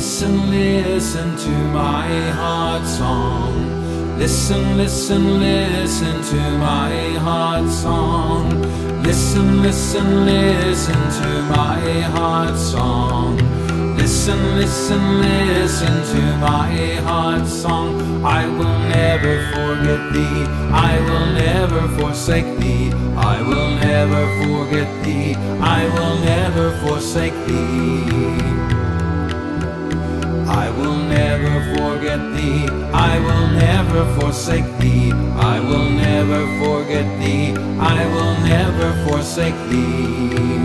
Listen, listen, to my heart song. Listen, listen, listen to my heart song. Listen, listen, listen to my heart song. Listen, listen, listen to my heart song. I will never forget thee. I will never forsake thee. I will never forget thee. I will never forsake thee. I will never forget thee. I will never forsake thee. I will never forget thee. I will never forsake thee.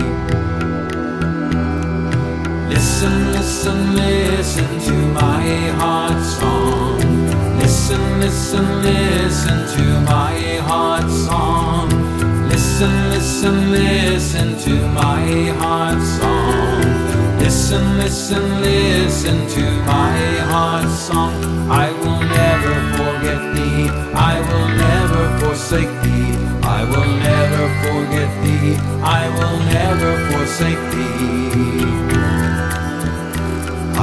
Listen, listen, listen to my heart song. Listen, listen, listen to my heart song. Listen, listen, listen to my heart song. Listen, listen, listen to my heart song. I will never forget thee. I will never forsake thee. I will never forget thee. I will never forsake thee.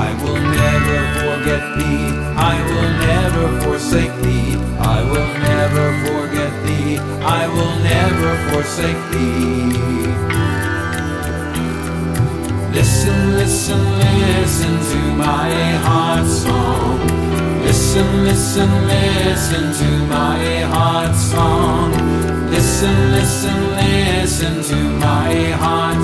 I will never forget thee. I will never forsake thee. I will never forget thee. I will never forsake thee. Listen, listen, listen to my heart song. Listen, listen, listen to my heart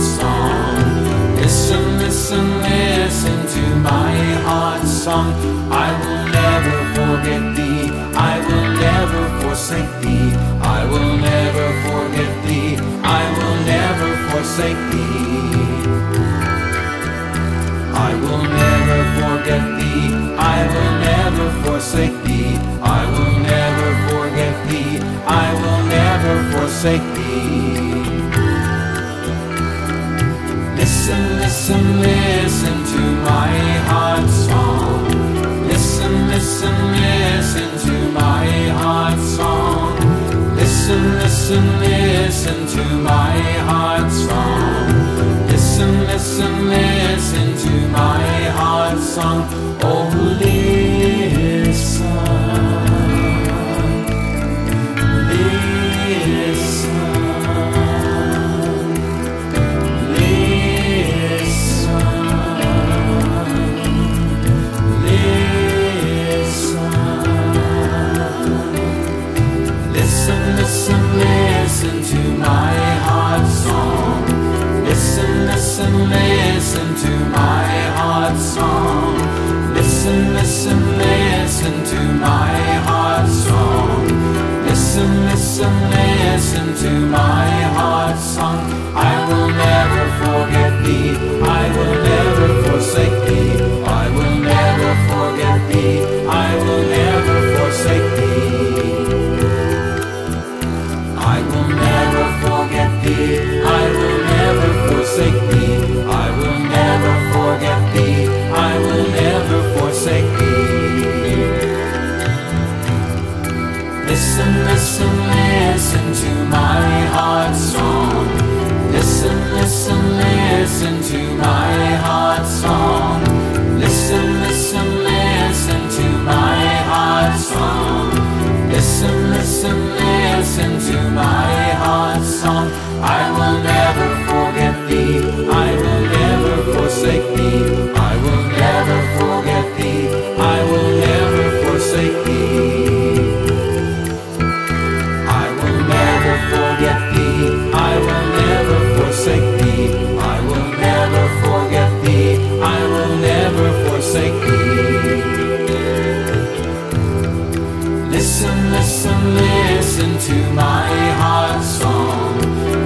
thee. Listen, listen, listen to my heart song. Listen, listen, listen to my heart song. Listen, listen, listen to my heart song. Listen, listen, listen to my heart song. Oh, listen, to my heart song. I will never forget thee. listen to my heart song.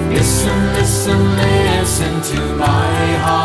Listen, listen, listen to my heart.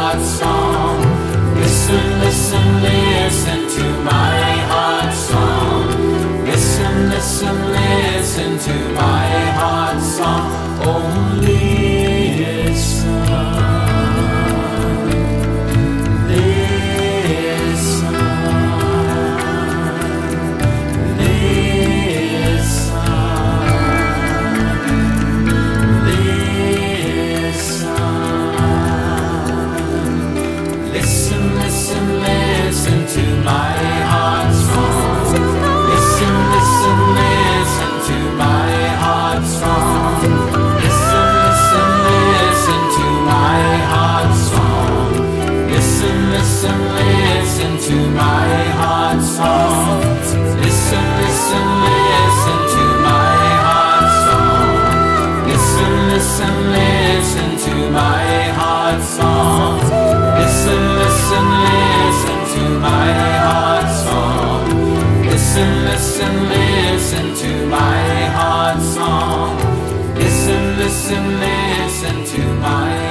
listen, listen to my heart song. Listen, listen, listen to my